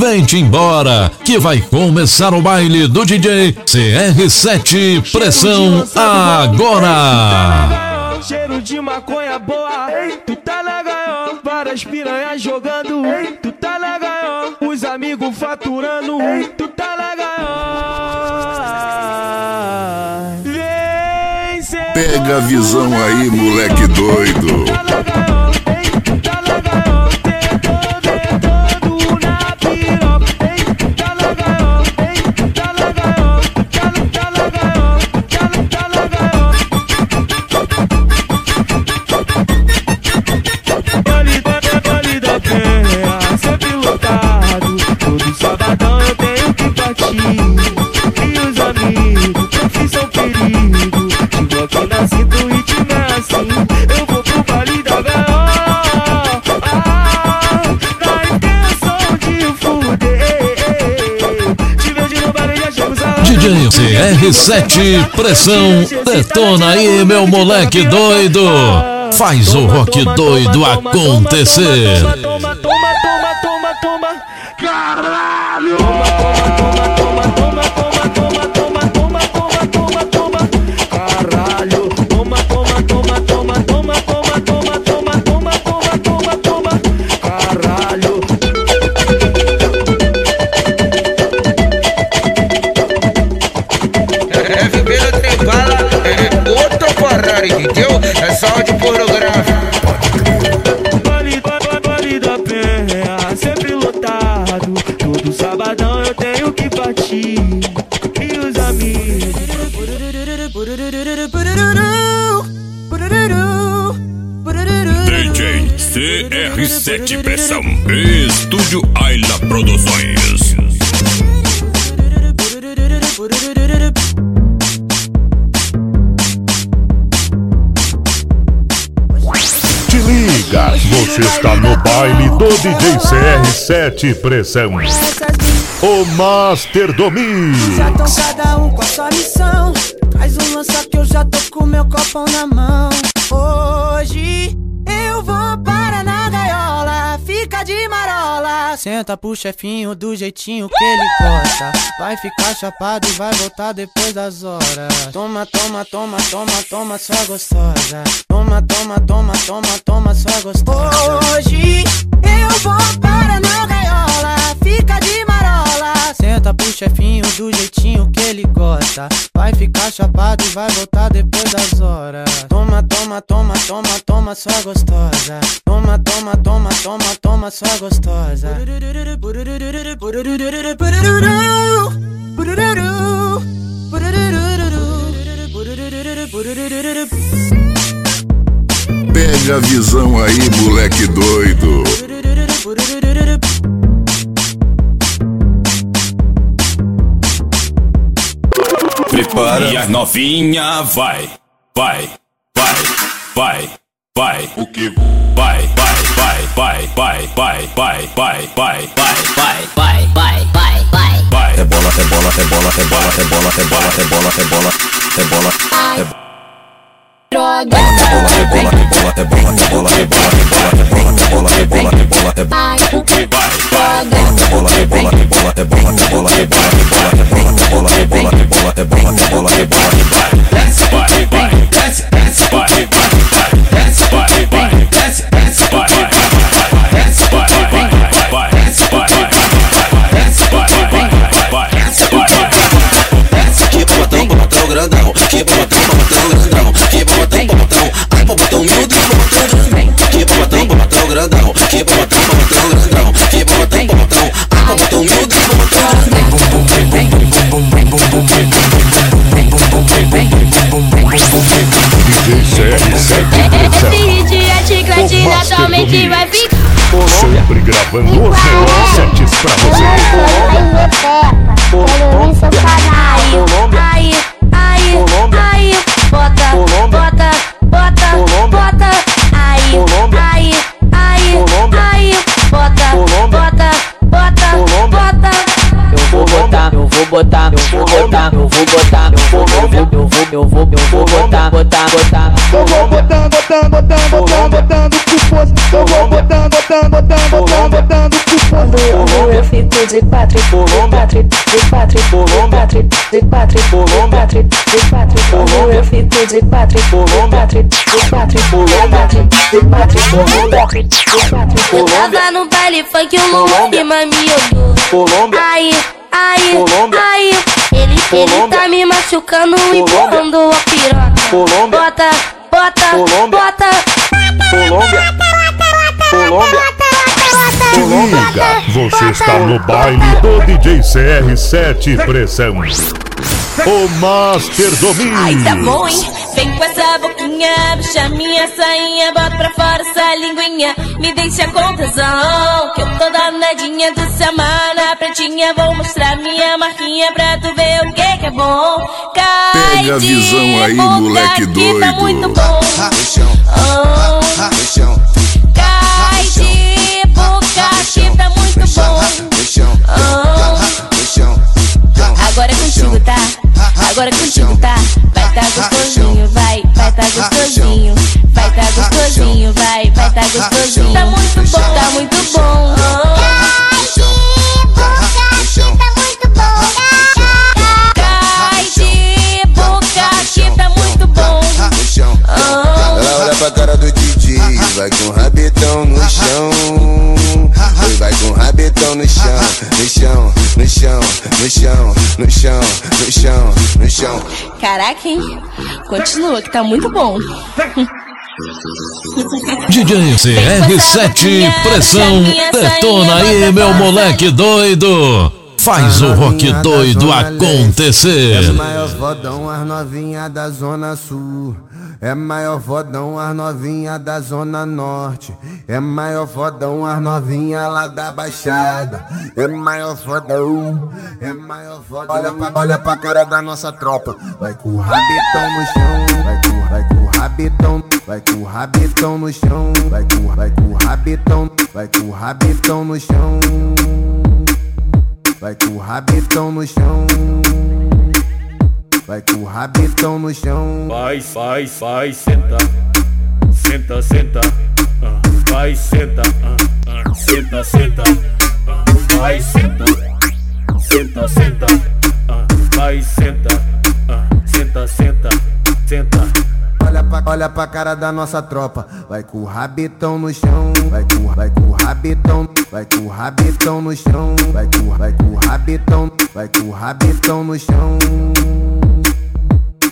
Vem-te embora, que vai começar o baile do DJ CR7 Pressão agora. Cheiro de maconha boa, tu tá legal, várias piranhas jogando, tu tá legal, os amigos faturando, tu tá legal. Vem ser Pega a visão aí, moleque doido. tá legal, ei, tá legal, tentando, R7 Pressão detona aí, meu moleque doido. Faz o rock doido acontecer. Toma, toma, toma, toma, toma. Caralho! CR7 Pressão. Estúdio Ayla Produções. Te liga, você está no baile do DJ CR7 Pressão. O Master do Já tão Mix. cada um com a sua missão. Traz um lança que eu já tô com meu copão na mão. Hoje Senta pro chefinho do jeitinho que ele gosta. Vai ficar chapado e vai voltar depois das horas. Toma, toma, toma, toma, toma, sua gostosa. Toma, toma, toma, toma, toma, sua gostosa. Hoje eu vou para na gaiola. Fica de. Senta pro chefinho do jeitinho que ele gosta. Vai ficar chapado e vai voltar depois das horas. Toma, toma, toma, toma, toma, sua gostosa. Toma, toma, toma, toma, toma, sua gostosa. Pega a visão aí, moleque doido. Prepara. E a novinha vai, vai, vai, vai, vai. O que? Vai, vai, vai, vai, vai, vai, vai, vai, vai, vai, vai, vai, vai, vai, vai. vai. Rebola, rebola, rebola, rebola, rebola, rebola, rebola, rebola, rebola, rebola. Droga, Rebola, rebola, rebola, rebola, rebola, rebola, rebola, rebola, rebola, rebola. ai, O que? Vai, vai. Rebola, rebola, rebola, rebola, rebola, rebola, rebola, rebola, rebola, rebola, rebola, rebola, rebola, rebola. Desce, vai, vai, desce, desce, vai, vai, desce, vai, vai, 很弱智 quatro, de quatro, amo, eu fico de quatro, quatro, de quatro, quatro, de quatro, quatro, de quatro. Eu tava no baile funk, o Luan Lima me olhou. Aí, aí, aí. Ele, ele tá me machucando e pondo a piroca. Bota, bota, bota. Colômbia. Colômbia. Se liga, você está no baile do DJ CR7 Pressão. O Master Domínio. Ai, tá bom, hein? Vem com essa boquinha, puxa minha sainha, bota pra fora essa linguinha, me deixa com tesão, que eu tô danadinha do semana pretinha, vou mostrar minha marquinha pra tu ver o que que é bom. Cai Pega a visão aí, moleque que tá muito doido. bom. Oh. No chão, no chão, no chão, no chão. Caraca, hein? Continua que tá muito bom. DJ CR7 Pressão, detona aí, meu moleque doido. Faz o rock doido É acontecer. maior fodão as novinha da zona sul. É maior fodão as novinha da zona norte. É maior fodão as novinha lá da baixada. É maior fodão. É maior fodão. Olha pra, olha pra cara da nossa tropa. Vai com o rabetão no chão. Vai com, vai com o rabetão. Vai com o rabetão no chão. Vai com, vai com o rabetão. Vai com o rabetão no chão. Vai com o rabetão no chão. Vai com o rabetão no chão. Vai, vai, vai, senta. Senta, senta. ah, vai, senta. ah, senta, senta. vai, senta. Senta, senta. vai, senta. senta, senta. Senta. Olha pra, olha pra cara da nossa tropa. Vai com o rabetão no chão. Vai com, vai com o rabetão. Vai com o rabetão no chão. Vai com, vai com o rabetão. Vai com o rabetão no chão.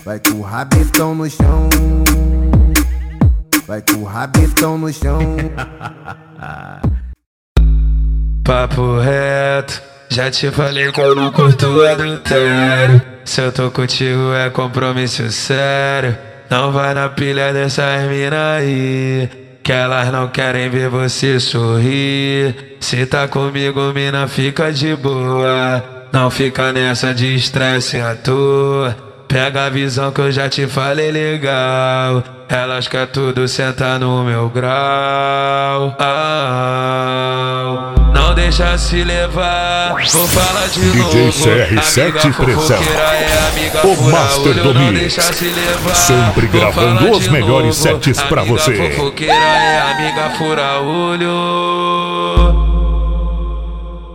Vai com o rabetão no chão. Vai com o rabetão no chão. Papo reto, já te falei que eu não curto adultério. Se eu tô contigo é compromisso sério. Não vai na pilha dessas mina aí. Que elas não querem ver você sorrir. Se tá comigo, mina, fica de boa. Não fica nessa de estresse à toa. Pega a visão que eu já te falei legal. Elas quer tudo sentar no meu grau. Ah, não deixa se levar. Vou falar de DJ novo. CR7 Amiga Pressão. é amiga O fura Master olho, não Domínio. deixa se levar. Sempre Vou gravando os melhores novo. sets pra Amiga você. fofoqueira é amiga fura olho.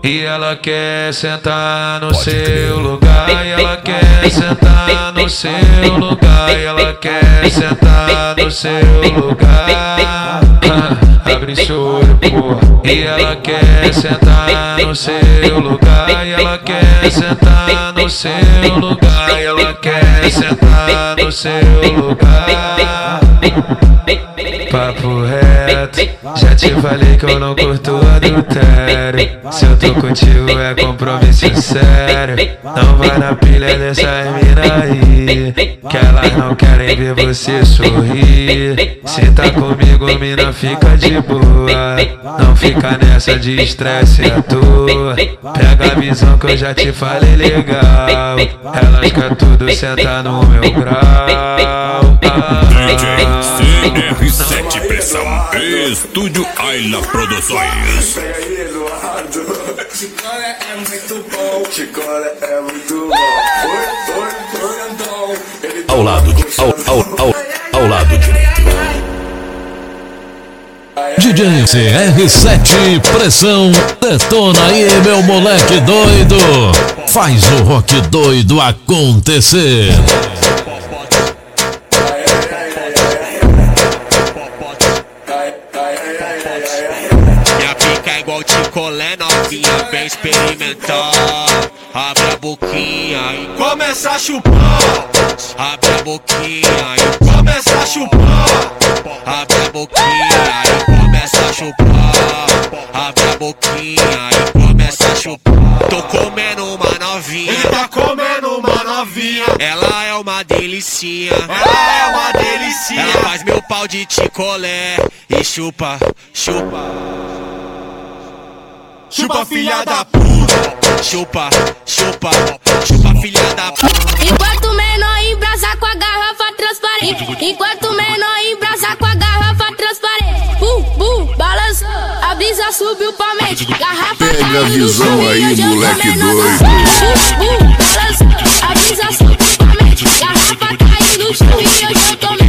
E ela quer sentar no seu lugar, e ela quer sentar no seu lugar, e ela quer sentar no seu lugar. Abre seu olho, porra. E ela quer sentar no seu lugar, e ela quer sentar no seu lugar, e ela quer sentar no seu lugar. Papo reto, já te falei que eu não curto adultério. Se eu tô contigo é compromisso sério. Não vai na pilha dessas mina aí. Que elas não querem ver você sorrir. Se tá comigo, mina, fica de boa. Não fica nessa de estresse à toa. Pega a visão que eu já te falei legal. Elas quer tudo sentar no meu grau. CR7 Pressão, Estúdio Ayla Produções. Chicole é muito bom, chicole é muito bom. Ao lado, ao, ao, ao, ao lado direito. DJ CR7 Pressão, detona aí, meu moleque doido. Faz o rock doido acontecer. É Ticolé novinha, bem experimental. Abre a boquinha e começa a chupar. Abre a boquinha e começa a chupar. Abre a boquinha e começa a chupar. Abre a boquinha e começa a chupar. Tô comendo uma novinha. Ele tá comendo uma novinha. Ela é uma delicinha. Ela é uma delicinha. Ela faz meu pau de ticolé e chupa, chupa. Chupa filha da puta. Chupa, chupa, chupa filha da puta. Enquanto o menor embrasa com a garrafa transparente. Enquanto o menor embrasa com a garrafa transparente. Bum, bum, balança. A brisa subiu pra mente. Garrafa Pega a visão e aí, moleque menor. doido. Bum, bum, balança. A brisa subiu pra mente. Garrafa caindo no chão e eu tô menor.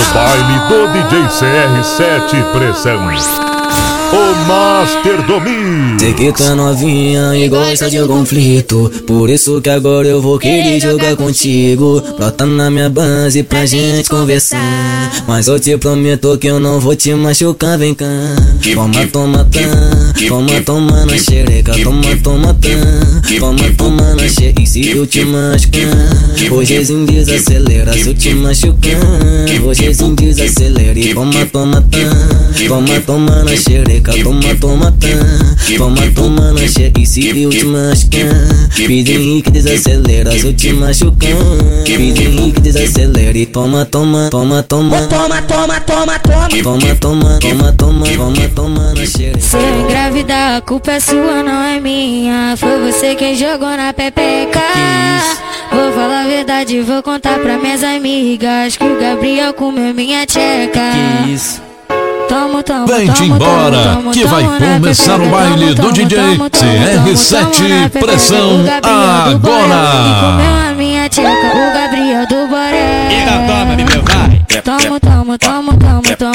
No baile do DJ CR7 Pressão. O Master Domínio. Sei que tá novinha e gosta de conflito. Por isso que agora eu vou querer jogar contigo. Brota na minha base pra gente conversar. Mas eu te prometo que eu não vou te machucar, vem cá. Toma, toma, tá Toma, toma na xereca. Toma, toma, tá Toma, toma na xereca se eu te machucar. Hojezinho desacelera Se eu te machucar. Hojezinho desacelera E toma, toma, tá. Toma, toma na xereca Toma, toma, tá. Toma, toma na xereca E se eu te machucar. Pede Henrique desacelera Se eu te machucar. Pede Henrique desacelera E toma, toma, toma, toma. Toma, toma, toma, toma. Toma, toma, toma, toma, toma, toma na xereca. Se eu engravidar, a culpa é sua, não é minha. Foi você quem jogou na pepeca. Vou falar a verdade, vou contar pra minhas amigas que o Gabriel comeu minha tcheca. Que isso? Tomo, tomo, Vem te embora, tomo, que vai começar o baile do DJ CR7 Pressão agora. O Gabriel do Boré. E toma, toma, toma, Tomo, tomo, tomo, tomo, tomo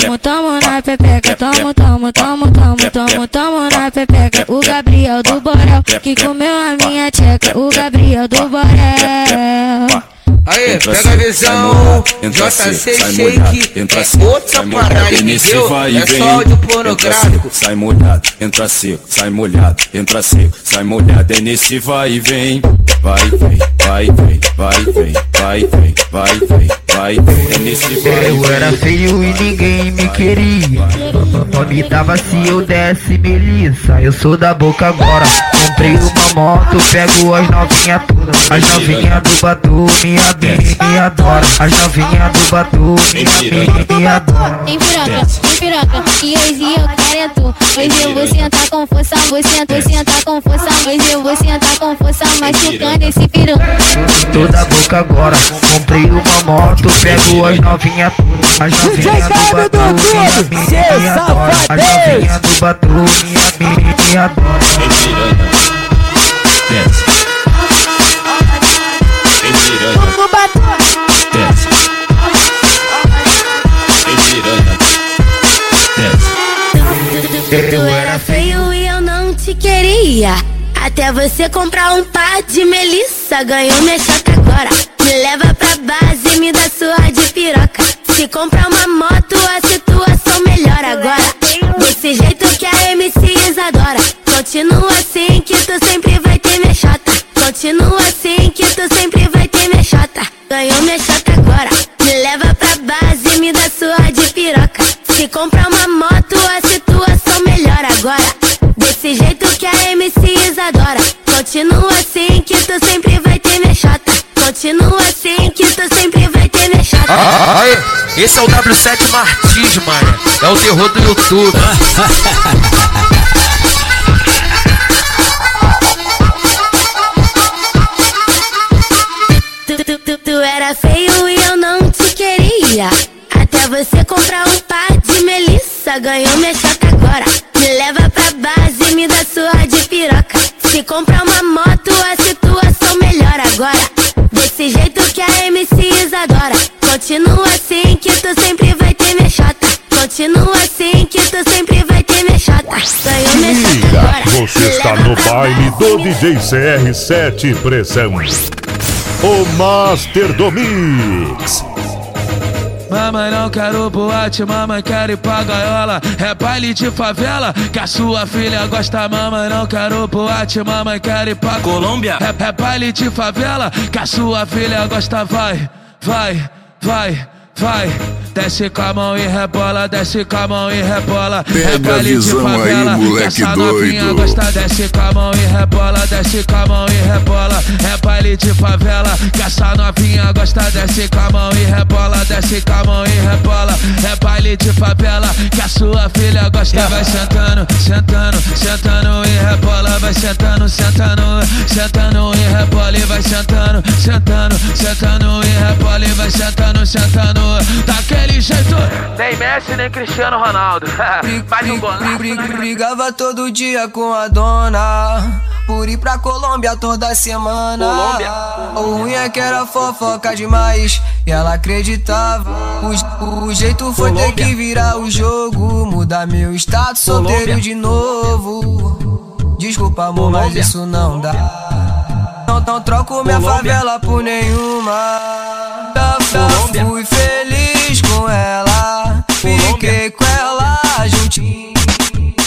pepeca. Tomo, tomo, tomo, tomo, tomo, tomo na pepeca. O Gabriel do Borel que comeu a minha tcheca. O Gabriel do Borel. Entra pega a seco, visão, sai molhado, entra JC seco, sai molhado, Shake, entra é seco, outra sai molhado, parada, e nesse entendeu? vai e É vem, só áudio entra pornográfico. seco, sai molhado, entra seco, sai molhado, entra seco, sai molhado, é nesse vai e vem, vai e vem, vai e vem, vai e vem, vai e vem, vai e vem, vai e vem, é nesse vai e Eu vem. era feio e ninguém me queria. Nome dava se eu desse melissa. Eu sou da boca agora. Comprei uma moto, pego as novinhas todas. As novinhas do Batu, minha bem, me adora. As novinhas do Batu, minha bem, me adora. Tem piroca, tem piroca, e hoje eu quero Hoje eu vou sentar com força, vou sentar, vou sentar com força Hoje eu vou sentar com força, machucando esse piru Tô da boca agora. Comprei uma moto, pego as novinhas todas. As novinhas do Batu, minha bem, me adora. As novinhas do Batu, minha bem, me adora. Tu era feio e eu não te queria. Até você comprar um par de melissa. Ganhou minha choca agora. Me leva pra base, me dá sua de piroca. Se comprar uma moto, a situação melhora agora. Desse jeito que a MC Isadora Tô Continua assim que tu sempre vai ter minha chata. Continua assim que tu sempre vai ter minha chata. Ganhou minha chata agora. Me leva pra base, me dá sua de piroca. Se comprar uma moto, a situação melhora agora. Desse jeito que a MC Isadora. Continua assim que tu sempre vai ter minha chata. Continua assim que tu sempre vai ter minha chata. Ah, Aê, esse é o W7 Martins, mano. É o terror do YouTube. queria. Até você comprar um par de melissa. Ganhou minha chata agora. Me leva pra base, me dá sua de piroca. Se comprar uma moto, a situação melhora agora. Desse jeito que a MC Isadora. Continua assim que tu sempre vai ter minha chata. Continua assim que tu sempre vai ter minha chata. Ganhou minha Liga, agora. você Me está no baile do DJ CR7 Pressão. O Master do Mix. Mamãe não quero boate, mamãe quero ir pra gaiola. É baile de favela que a sua filha gosta. Mamãe não quero boate, mamãe quero ir pra Colômbia? É, é baile de favela que a sua filha gosta. Vai, vai, vai, vai Desce com a mão e rebola, desce com a mão e rebola. Pega É a visão de aí, favela. moleque que essa novinha doido. gosta Desce com a mão e rebola, desce com a mão e rebola. É baile de favela que essa novinha gosta. Desce com a mão e rebola, desce com a mão e rebola. É baile de favela que a sua filha gosta. Vai sentando, sentando, sentando e rebola. Vai sentando, sentando, sentando e rebola. E vai sentando, sentando, sentando e rebola. E vai sentando, sentando Daquele jeito. Nem Messi, nem Cristiano Ronaldo. Um golaço. Brigava todo dia com a dona. Por ir pra Colômbia toda semana. Colômbia. O ruim é que era fofoca demais. E ela acreditava. O, o jeito foi ter Colômbia. que virar o jogo. Mudar meu status solteiro Colômbia. de novo. Desculpa amor, mas Colômbia. isso não dá. Não, não troco minha favela por nenhuma. Fui feliz com ela. Fiquei com ela juntinho.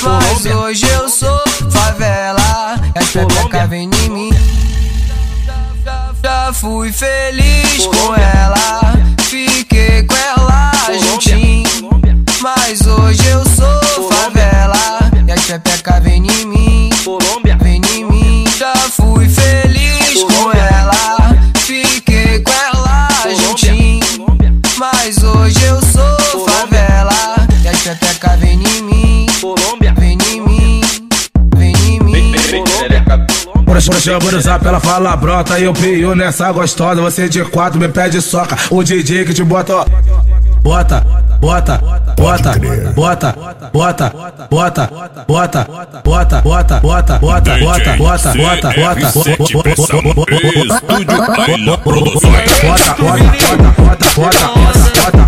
Mas hoje eu sou favela. E as pepeca vem em mim. Já fui feliz com ela. Fiquei com ela juntinho. Mas hoje eu sou favela. E as pepeca vem em mim. Vem em mim. Já fui feliz com ela Bora, chama no zap, ela fala brota Eu pio nessa gostosa, você de quatro me pede soca O DJ que te bota, ó Bota, bota, bota, bota, bota, bota, bota, bota, bota, bota, bota, bota, bota, bota, bota, bota, bota, bota, bota,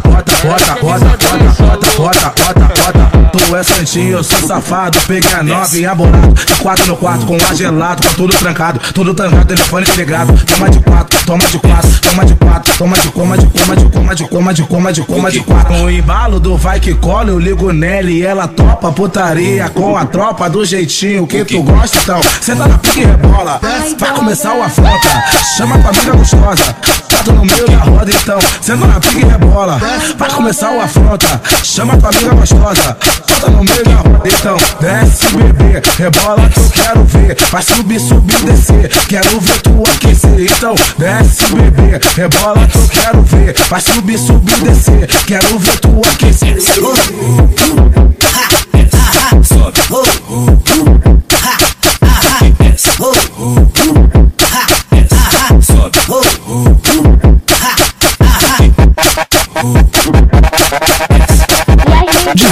bota, Rota, rota, rota, rota, rota, rota, rota. Tu é santinho, eu sou safado. Peguei a nove, abolado. De quatro no quarto, com ar gelado, com tudo trancado. Tudo trancado, telefone ligado. Toma de quatro, toma de quatro, toma de quatro, toma de coma, de coma, de coma, de coma, de coma, de coma, de quatro. Com o embalo do vai que cola, eu ligo nela e ela topa putaria com a tropa do jeitinho que tu gosta, então. Senta na pique e rebola. Vai começar o afronta. Chama a família gostosa. Tá no meio da roda, então. Senta na pique e rebola. Vai começar o afronta. Chama tua amiga gostosa. Tá no meio da então. Desce, bebê. Rebola que eu quero ver. Vai subir, subir, descer. Quero ver tu aquecer. Então, desce, bebê. Rebola que eu quero ver. Vai subir, subir, descer. Quero ver tu aquecer.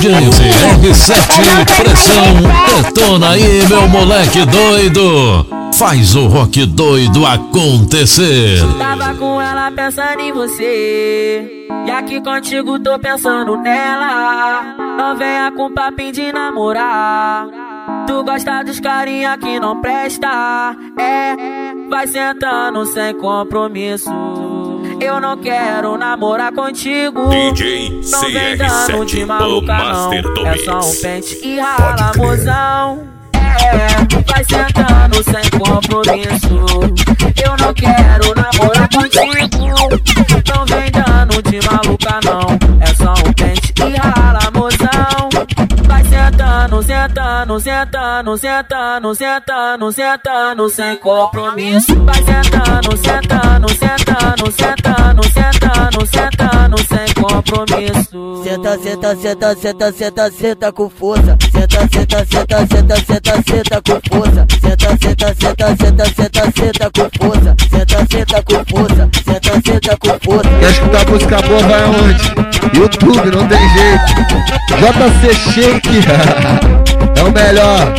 DJ CR7 Pressão, detona aí, meu moleque doido. Faz o rock doido acontecer. Tava com ela pensando em você. E aqui contigo tô pensando nela. Não venha com papinho de namorar. Tu gosta dos carinha que não presta. É, vai sentando sem compromisso. Eu não quero namorar contigo. DJ Não vem dando de CR7, o maluca não. É só um pente e rala, mozão. É, É, vai sentando sem compromisso. Eu não quero namorar contigo. Não vem dando de maluca, não. Sentando, sentando, sentando, sentando, sentando, sentando, sem compromisso. Vai sentando, sentando, sentando, sentando, sentando, sentando, sem compromisso. Senta, senta, senta, senta, senta, senta com força. Senta, senta, senta, senta, senta, senta com força. Senta, senta, senta, senta, senta, senta com força. Senta, senta com força. Senta, senta com força. Quer escutar música boa, vai aonde? YouTube, não tem jeito. JC Shake é o melhor.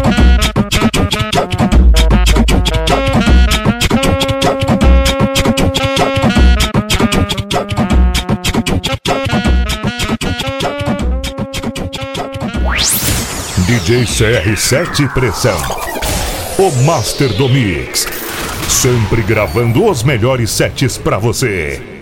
DJ CR7 Pressão. O Master do Mix. Sempre gravando os melhores sets pra você.